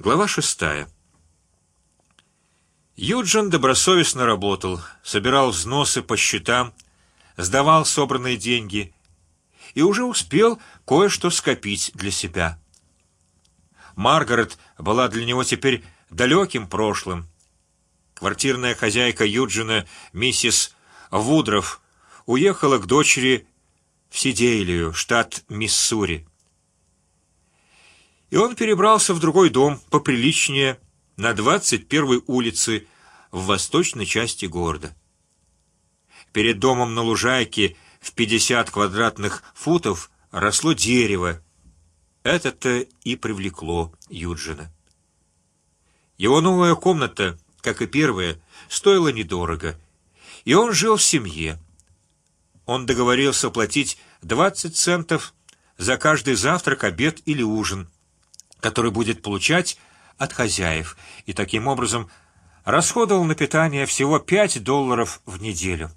Глава шестая. Юджин добросовестно работал, собирал взносы по счетам, сдавал собранные деньги и уже успел кое-что скопить для себя. Маргарет была для него теперь далеким прошлым. Квартирная хозяйка Юджина, миссис Вудров, уехала к дочери в Сиделию, штат Миссури и он перебрался в другой дом поприличнее на 21-й улице в восточной части города. Перед домом на лужайке в 50 квадратных футов росло дерево. Это-то и привлекло Юджина. Его новая комната, как и первая, стоила недорого, и он жил в семье. Он договорился платить 20 центов за каждый завтрак, обед или ужин который будет получать от хозяев, и таким образом расходовал на питание всего пять долларов в неделю.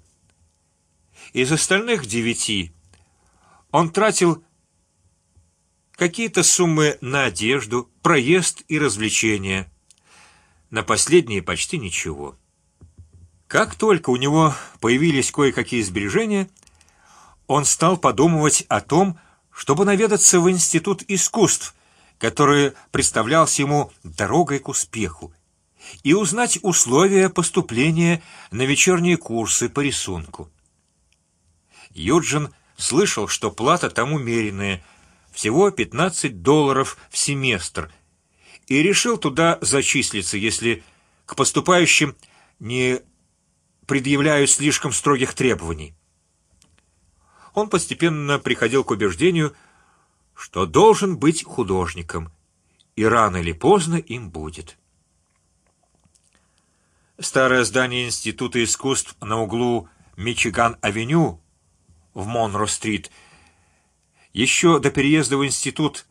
Из остальных девяти он тратил какие-то суммы на одежду, проезд и развлечения. На последние почти ничего. Как только у него появились кое-какие сбережения, он стал подумывать о том, чтобы наведаться в институт искусств который представлялся ему дорогой к успеху, и узнать условия поступления на вечерние курсы по рисунку. Юджин слышал, что плата там умеренная, всего 15 долларов в семестр, и решил туда зачислиться, если к поступающим не предъявляют слишком строгих требований. Он постепенно приходил к убеждению, что должен быть художником, и рано или поздно им будет. Старое здание Института искусств на углу Мичиган-авеню в Монро-стрит еще до переезда в институт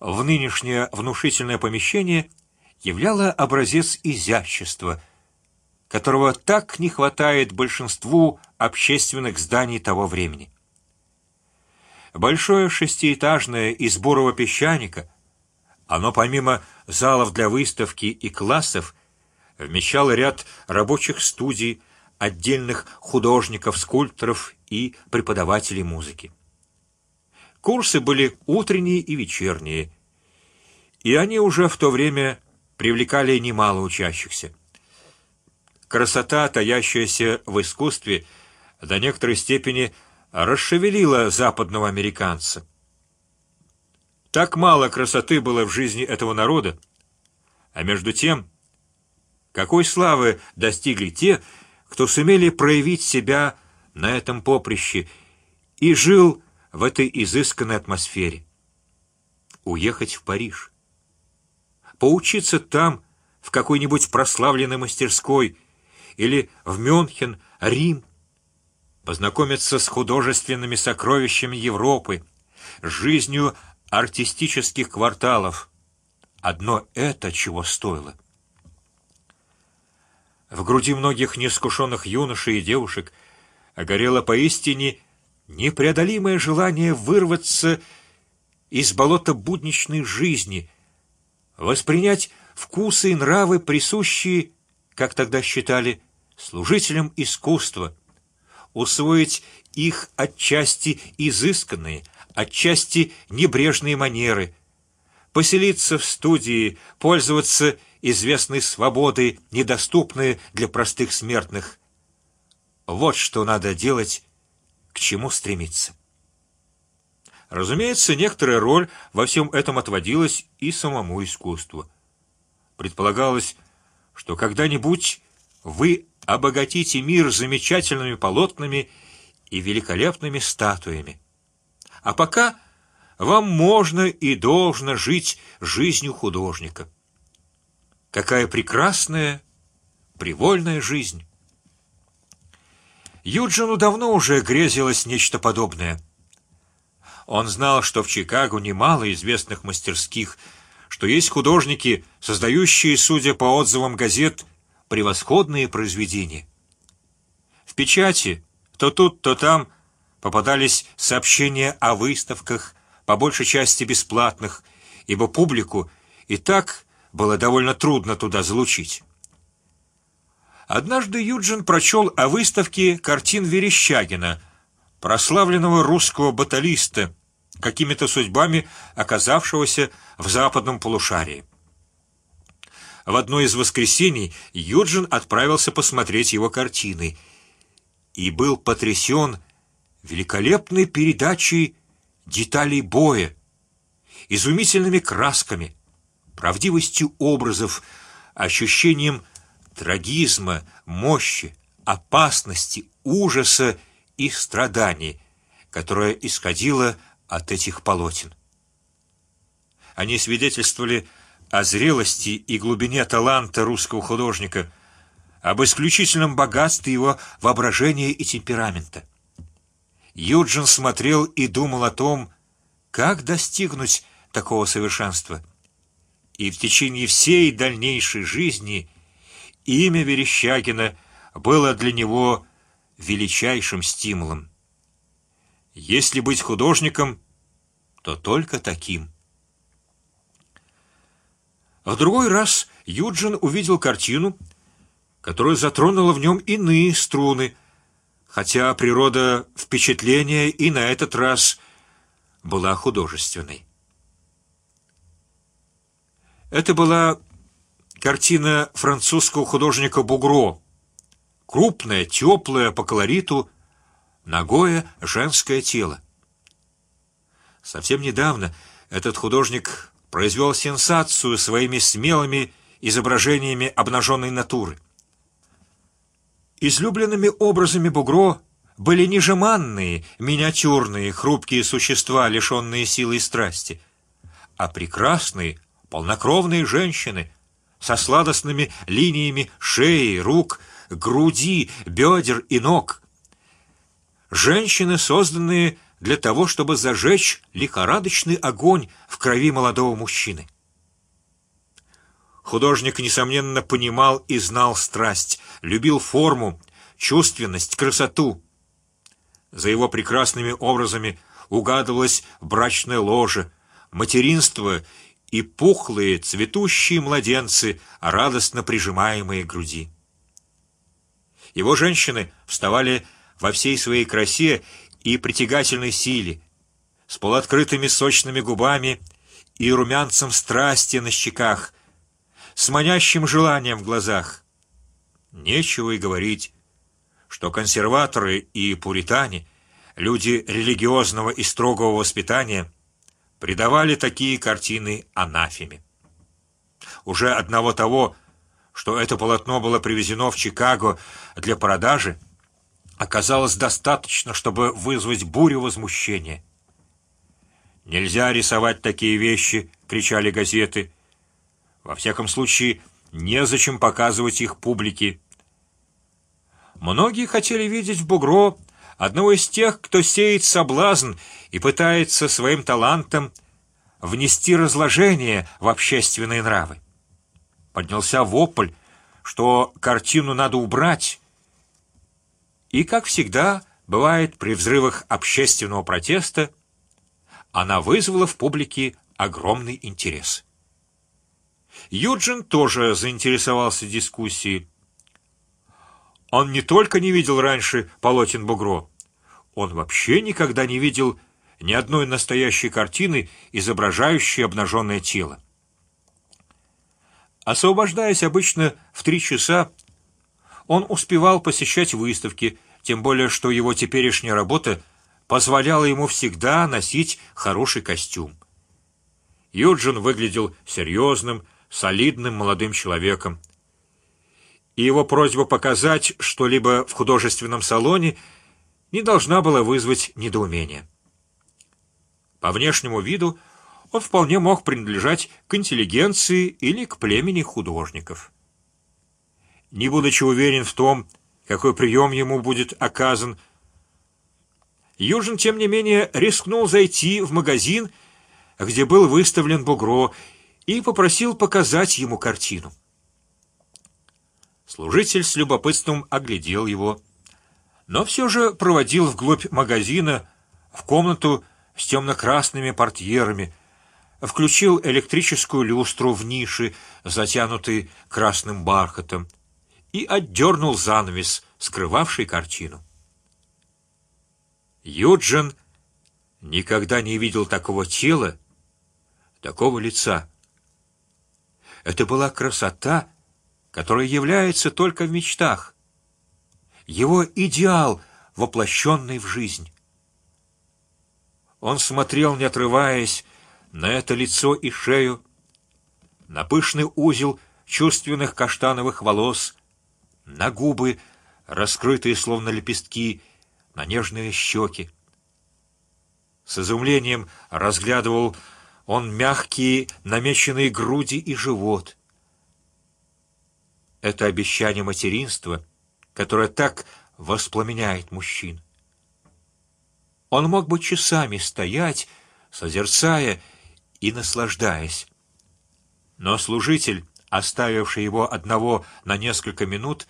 в нынешнее внушительное помещение являло образец изящества, которого так не хватает большинству общественных зданий того времени. Большое шестиэтажное из бурого песчаника, оно помимо залов для выставки и классов вмещало ряд рабочих студий, отдельных художников, скульпторов и преподавателей музыки. Курсы были утренние и вечерние, и они уже в то время привлекали немало учащихся. Красота, таящаяся в искусстве, до некоторой степени расшевелила западного американца. Так мало красоты было в жизни этого народа, а между тем, какой славы достигли те, кто сумели проявить себя на этом поприще и жил в этой изысканной атмосфере. Уехать в Париж, поучиться там в какой-нибудь прославленной мастерской или в Мюнхен, Рим познакомиться с художественными сокровищами Европы, жизнью артистических кварталов. Одно это чего стоило. В груди многих неискушенных юношей и девушек горело поистине непреодолимое желание вырваться из болота будничной жизни, воспринять вкусы и нравы присущие, как тогда считали, служителям искусства усвоить их отчасти изысканные, отчасти небрежные манеры, поселиться в студии, пользоваться известной свободой, недоступной для простых смертных. Вот что надо делать, к чему стремиться. Разумеется, некоторая роль во всем этом отводилась и самому искусству. Предполагалось, что когда-нибудь вы обогатите мир замечательными полотнами и великолепными статуями. А пока вам можно и должно жить жизнью художника. Какая прекрасная, привольная жизнь! Юджину давно уже грезилось нечто подобное. Он знал, что в Чикаго немало известных мастерских, что есть художники, создающие, судя по отзывам газет, превосходные произведения. В печати то тут, то там попадались сообщения о выставках, по большей части бесплатных, ибо публику и так было довольно трудно туда залучить. Однажды Юджин прочел о выставке картин Верещагина, прославленного русского баталиста, какими-то судьбами оказавшегося в западном полушарии. В одно из воскресений Юджин отправился посмотреть его картины и был потрясен великолепной передачей деталей боя, изумительными красками, правдивостью образов, ощущением трагизма, мощи, опасности, ужаса и страданий, которое исходило от этих полотен. Они свидетельствовали о зрелости и глубине таланта русского художника, об исключительном богатстве его воображения и темперамента. Юджин смотрел и думал о том, как достигнуть такого совершенства, и в течение всей дальнейшей жизни имя Верещагина было для него величайшим стимулом. Если быть художником, то только таким. В другой раз Юджин увидел картину, которая затронула в нем иные струны, хотя природа впечатления и на этот раз была художественной. Это была картина французского художника Бугро, крупная, теплая по колориту, ногое женское тело. Совсем недавно этот художник произвел сенсацию своими смелыми изображениями обнаженной натуры. Излюбленными образами Бугро были не жеманные, миниатюрные, хрупкие существа, лишенные силы и страсти, а прекрасные, полнокровные женщины со сладостными линиями шеи, рук, груди, бедер и ног. Женщины, созданные для того, чтобы зажечь лихорадочный огонь в крови молодого мужчины. Художник несомненно понимал и знал страсть, любил форму, чувственность, красоту. За его прекрасными образами угадывалось брачное ложе, материнство и пухлые цветущие младенцы, радостно прижимаемые к груди. Его женщины вставали во всей своей красе и притягательной силе, с полуоткрытыми сочными губами и румянцем страсти на щеках, с манящим желанием в глазах. Нечего и говорить, что консерваторы и пуритане, люди религиозного и строгого воспитания, придавали такие картины анафеме. Уже одного того, что это полотно было привезено в Чикаго для продажи, оказалось достаточно, чтобы вызвать бурю возмущения. Нельзя рисовать такие вещи, кричали газеты. Во всяком случае, не зачем показывать их публике. Многие хотели видеть в Бугро одного из тех, кто сеет соблазн и пытается своим талантом внести разложение в общественные нравы. Поднялся вопль, что картину надо убрать и, как всегда бывает при взрывах общественного протеста, она вызвала в публике огромный интерес. Юджин тоже заинтересовался дискуссией. Он не только не видел раньше полотен Бугро, он вообще никогда не видел ни одной настоящей картины, изображающей обнаженное тело. Освобождаясь обычно в три часа, он успевал посещать выставки, тем более что его теперешняя работа позволяла ему всегда носить хороший костюм. Юджин выглядел серьезным, солидным молодым человеком, и его просьба показать что-либо в художественном салоне не должна была вызвать недоумения. По внешнему виду он вполне мог принадлежать к интеллигенции или к племени художников. Не будучи уверен в том, какой прием ему будет оказан. Южин, тем не менее, рискнул зайти в магазин, где был выставлен Бугро, и попросил показать ему картину. Служитель с любопытством оглядел его, но все же проводил вглубь магазина в комнату с темно-красными портьерами, включил электрическую люстру в нише, затянутый красным бархатом, и отдернул занавес, скрывавший картину. Юджин никогда не видел такого тела, такого лица. Это была красота, которая является только в мечтах. Его идеал, воплощенный в жизнь. Он смотрел, не отрываясь, на это лицо и шею, на пышный узел чувственных каштановых волос, на губы, раскрытые словно лепестки, на нежные щеки. С изумлением разглядывал он мягкие намеченные груди и живот. Это обещание материнства, которое так воспламеняет мужчин. Он мог бы часами стоять, созерцая и наслаждаясь. Но служитель, оставивший его одного на несколько минут,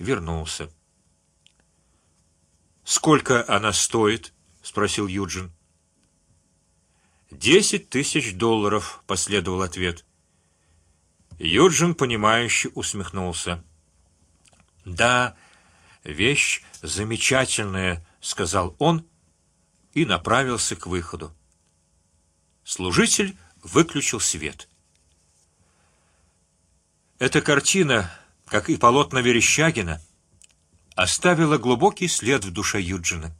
вернулся. Сколько она стоит? – спросил Юджин. Десять тысяч долларов, последовал ответ. Юджин понимающе усмехнулся. Да, вещь замечательная, сказал он и направился к выходу. Служитель выключил свет. Эта картина, как и полотна Верещагина, оставила глубокий след в душе Юджина.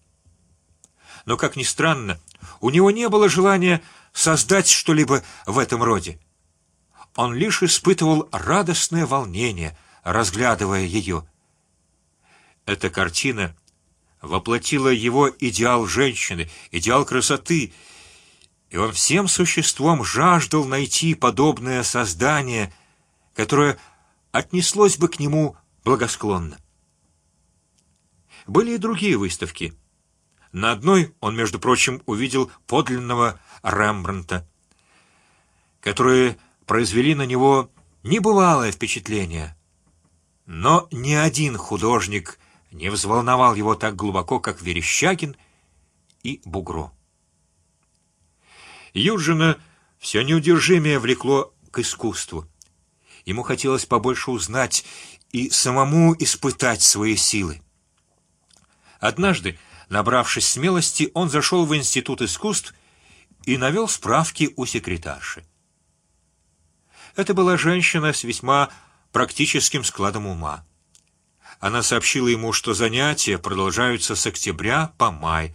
Но, как ни странно, у него не было желания создать что-либо в этом роде. Он лишь испытывал радостное волнение, разглядывая ее. Эта картина воплотила его идеал женщины, идеал красоты, и он всем существом жаждал найти подобное создание, которое отнеслось бы к нему благосклонно. Были и другие выставки. На одной он, между прочим, увидел подлинного Рембранта, которые произвели на него небывалое впечатление. Но ни один художник не взволновал его так глубоко, как Верещагин и Бугро. Юджина все неудержимее влекло к искусству. Ему хотелось побольше узнать и самому испытать свои силы. Однажды, набравшись смелости, он зашел в институт искусств и навел справки у секретарши. Это была женщина с весьма практическим складом ума. Она сообщила ему, что занятия продолжаются с октября по май,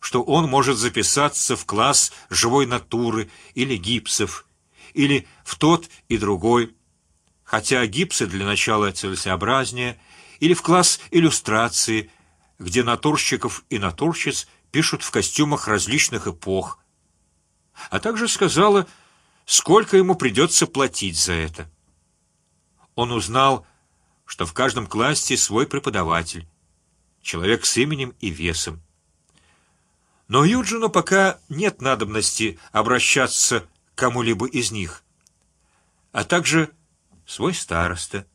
что он может записаться в класс живой натуры или гипсов, или в тот и другой, хотя гипсы для начала целесообразнее, или в класс иллюстрации, где натурщиков и натурщиц пишут в костюмах различных эпох, а также сказала, сколько ему придется платить за это. Он узнал, что в каждом классе свой преподаватель, человек с именем и весом. Но Юджину пока нет надобности обращаться к кому-либо из них, а также свой староста.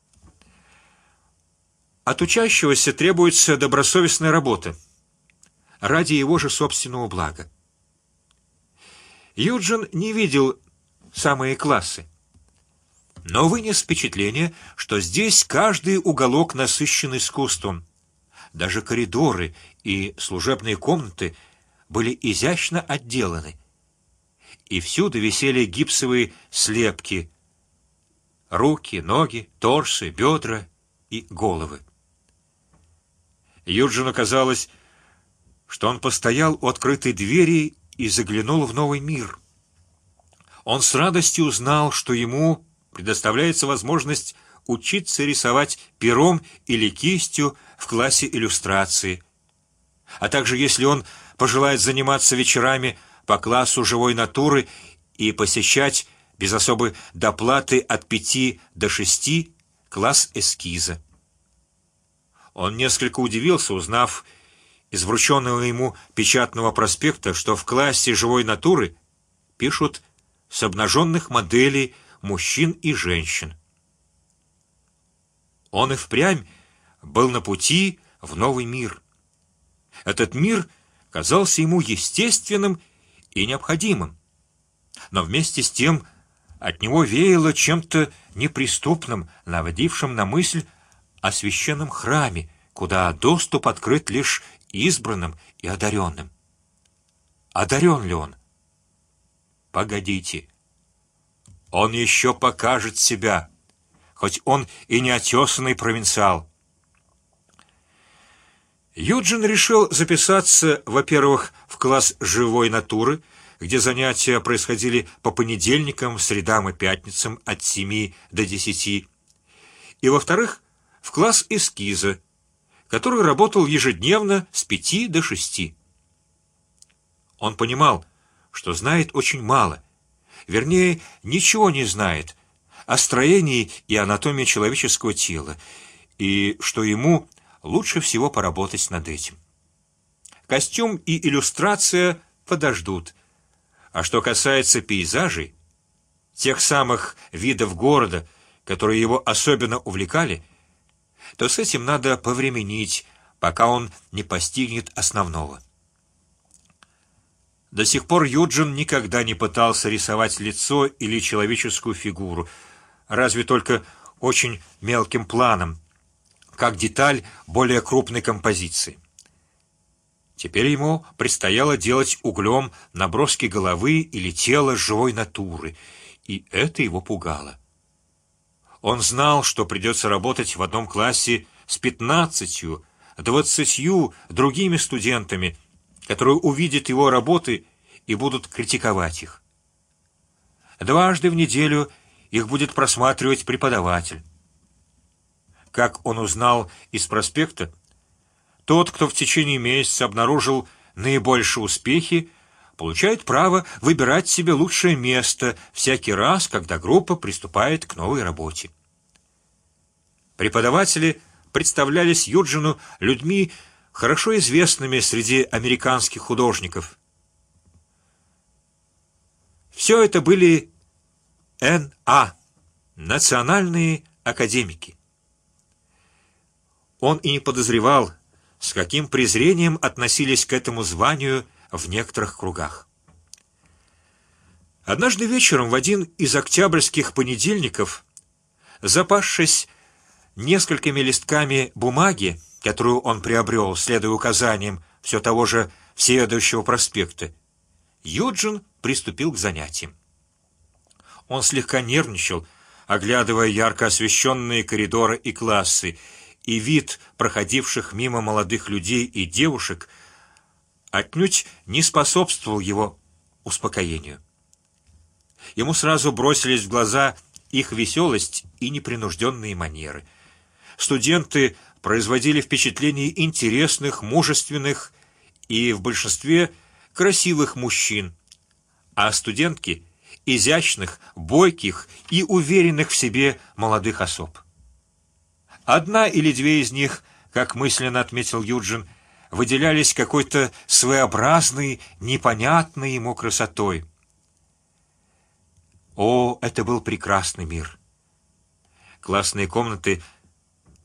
От учащегося требуется добросовестная работа ради его же собственного блага. Юджин не видел самые классы, но вынес впечатление, что здесь каждый уголок насыщен искусством, даже коридоры и служебные комнаты были изящно отделаны, и всюду висели гипсовые слепки, руки, ноги, торсы, бедра и головы. Юджину казалось, что он постоял у открытой двери и заглянул в новый мир. Он с радостью узнал, что ему предоставляется возможность учиться рисовать пером или кистью в классе иллюстрации, а также если он пожелает заниматься вечерами по классу живой натуры и посещать без особой доплаты от пяти до шести класс эскиза. Он несколько удивился, узнав из врученного ему печатного проспекта, что в классе живой натуры пишут с обнаженных моделей мужчин и женщин. Он и впрямь был на пути в новый мир. Этот мир казался ему естественным и необходимым. но вместе с тем от него веяло чем-то неприступным, наводившим на мысль о священном храме, куда доступ открыт лишь избранным и одаренным. Одарен ли он? Погодите, он еще покажет себя, хоть он и не отесанный провинциал. Юджин решил записаться, во-первых, в класс живой натуры, где занятия происходили по понедельникам, средам и пятницам от семи до десяти, и во-вторых, в класс эскиза, который работал ежедневно с пяти до шести. Он понимал, что знает очень мало, вернее, ничего не знает о строении и анатомии человеческого тела, и что ему лучше всего поработать над этим. Костюм и иллюстрация подождут, а что касается пейзажей, тех самых видов города, которые его особенно увлекали, то с этим надо повременить, пока он не постигнет основного. До сих пор Юджин никогда не пытался рисовать лицо или человеческую фигуру, разве только очень мелким планом, как деталь более крупной композиции. Теперь ему предстояло делать углем наброски головы или тела живой натуры, и это его пугало. Он знал, что придется работать в одном классе с пятнадцатью, двадцатью другими студентами, которые увидят его работы и будут критиковать их. Дважды в неделю их будет просматривать преподаватель. Как он узнал из проспекта, тот, кто в течение месяца обнаружил наибольшие успехи, получает право выбирать себе лучшее место всякий раз, когда группа приступает к новой работе. Преподаватели представлялись Юджину людьми хорошо известными среди американских художников. Все это были Н.А. национальные академики. Он и не подозревал, с каким презрением относились к этому званию в некоторых кругах. Однажды вечером в один из октябрьских понедельников, запасшись несколькими листками бумаги, которую он приобрел, следуя указаниям все того же следующего проспекта, Юджин приступил к занятиям. Он слегка нервничал, оглядывая ярко освещенные коридоры и классы, и вид проходивших мимо молодых людей и девушек отнюдь не способствовал его успокоению. Ему сразу бросились в глаза их веселость и непринужденные манеры. Студенты производили впечатление интересных, мужественных и в большинстве красивых мужчин, а студентки изящных, бойких и уверенных в себе молодых особ. Одна или две из них, как мысленно отметил Юджин, выделялись какой-то своеобразной, непонятной ему красотой. О, это был прекрасный мир! Классные комнаты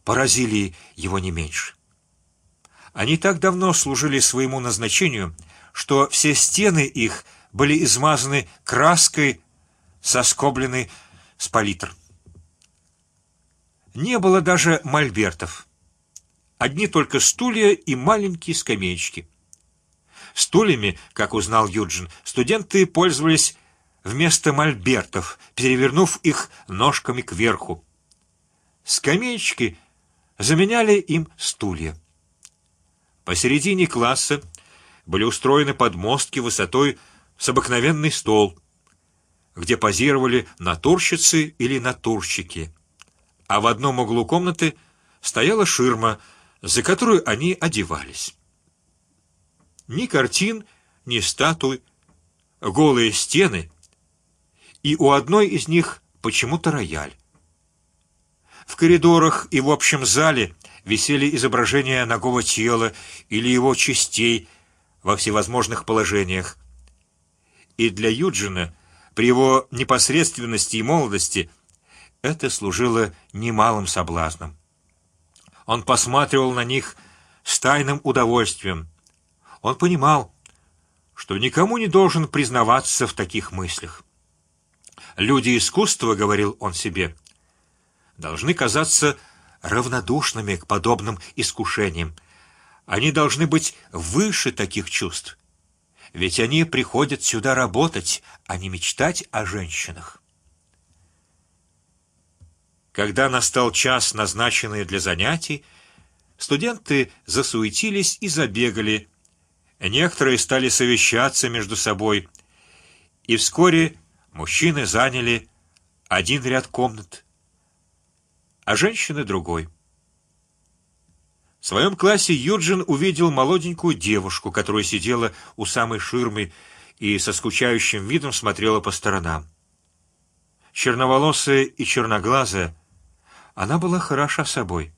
поразили его не меньше. Они так давно служили своему назначению, что все стены их были измазаны краской, соскобленной с палитр. Не было даже мольбертов, одни только стулья и маленькие скамеечки. Стульями, как узнал Юджин, студенты пользовались вместо мольбертов, перевернув их ножками кверху. Скамеечки заменяли им стулья. Посередине класса были устроены подмостки высотой с обыкновенный стол, где позировали натурщицы или натурщики, а в одном углу комнаты стояла ширма, за которую они одевались. Ни картин, ни статуй, голые стены, и у одной из них почему-то рояль. В коридорах и в общем зале висели изображения ногого тела или его частей во всевозможных положениях. И для Юджина при его непосредственности и молодости это служило немалым соблазном. Он посматривал на них с тайным удовольствием. Он понимал, что никому не должен признаваться в таких мыслях. Люди искусства, говорил он себе, должны казаться равнодушными к подобным искушениям. Они должны быть выше таких чувств, ведь они приходят сюда работать, а не мечтать о женщинах. Когда настал час, назначенный для занятий, студенты засуетились и забегали. Некоторые стали совещаться между собой, и вскоре Мужчины заняли один ряд комнат, а женщины другой. В своем классе Юджин увидел молоденькую девушку, которая сидела у самой ширмы и со скучающим видом смотрела по сторонам. Черноволосая и черноглазая, она была хороша собой.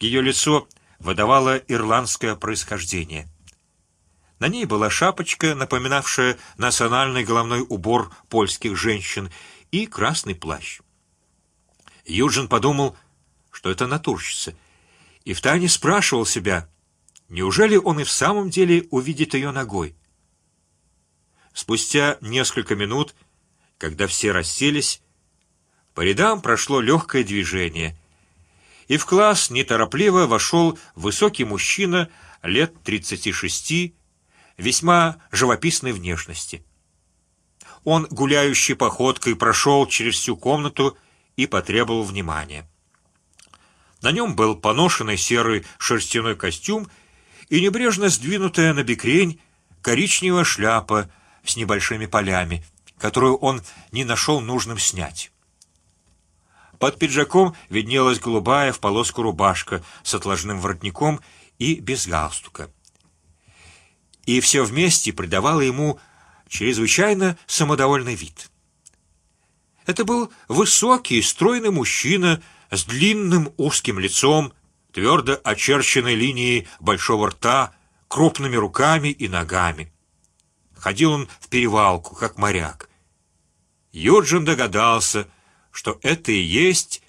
Ее лицо выдавало ирландское происхождение. На ней была шапочка, напоминавшая национальный головной убор польских женщин, и красный плащ. Юджин подумал, что это натурщица, и втайне спрашивал себя, неужели он и в самом деле увидит ее ногой. Спустя несколько минут, когда все расселись, по рядам прошло легкое движение, и в класс неторопливо вошел высокий мужчина лет тридцати шести весьма живописной внешности. Он гуляющей походкой прошел через всю комнату и потребовал внимания. На нем был поношенный серый шерстяной костюм и небрежно сдвинутая на бекрень коричневая шляпа с небольшими полями, которую он не нашел нужным снять. Под пиджаком виднелась голубая в полоску рубашка с отложным воротником и без галстука и все вместе придавало ему чрезвычайно самодовольный вид. Это был высокий, стройный мужчина с длинным узким лицом, твердо очерченной линией большого рта, крупными руками и ногами. Ходил он в перевалку, как моряк. Юджин догадался, что это и есть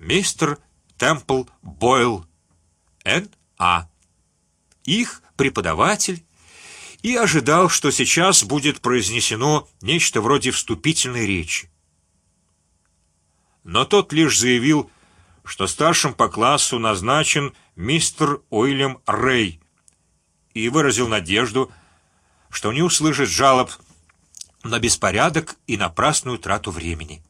мистер Темпл Бойл, Н. А. Их преподаватель и ожидал, что сейчас будет произнесено нечто вроде вступительной речи. Но тот лишь заявил, что старшим по классу назначен мистер Уильям Рэй, и выразил надежду, что не услышит жалоб на беспорядок и напрасную трату времени.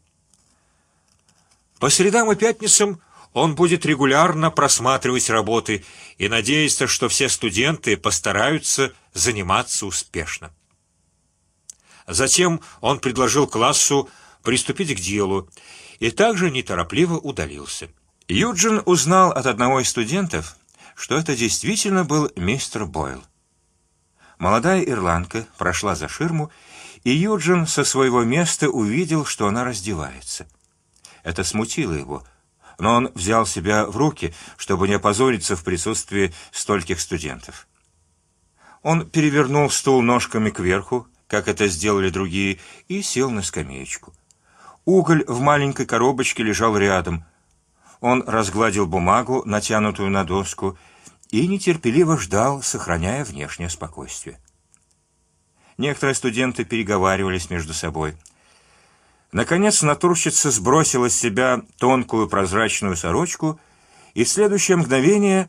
По средам и пятницам он будет регулярно просматривать работы и надеется, что все студенты постараются заниматься успешно. Затем он предложил классу приступить к делу и также неторопливо удалился. Юджин узнал от одного из студентов, что это действительно был мистер Бойл. Молодая ирландка прошла за ширму, и Юджин со своего места увидел, что она раздевается. Это смутило его но он взял себя в руки, чтобы не опозориться в присутствии стольких студентов. Он перевернул стул ножками кверху, как это сделали другие, и сел на скамеечку. Уголь в маленькой коробочке лежал рядом. Он разгладил бумагу, натянутую на доску, и нетерпеливо ждал, сохраняя внешнее спокойствие. Некоторые студенты переговаривались между собой. Наконец натурщица сбросила с себя тонкую прозрачную сорочку, и в следующее мгновение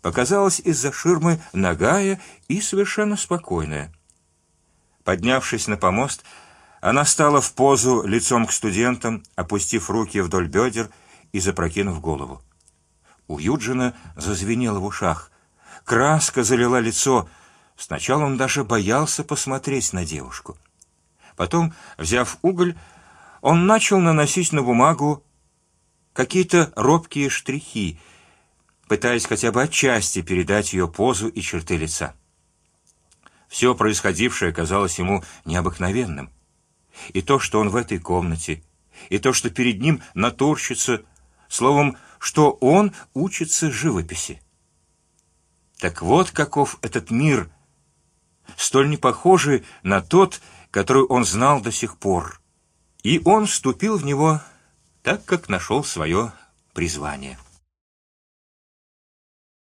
показалась из-за ширмы нагая и совершенно спокойная. Поднявшись на помост, она стала в позу лицом к студентам, опустив руки вдоль бедер и запрокинув голову. У Юджина зазвенело в ушах, краска залила лицо. Сначала он даже боялся посмотреть на девушку. Потом, взяв уголь, он начал наносить на бумагу какие-то робкие штрихи, пытаясь хотя бы отчасти передать ее позу и черты лица. Все происходившее казалось ему необыкновенным, и то, что он в этой комнате, и то, что перед ним натурщица, словом, что он учится живописи. Так вот, каков этот мир, столь не похожий на тот, который он знал до сих пор и он вступил в него, так как нашел свое призвание.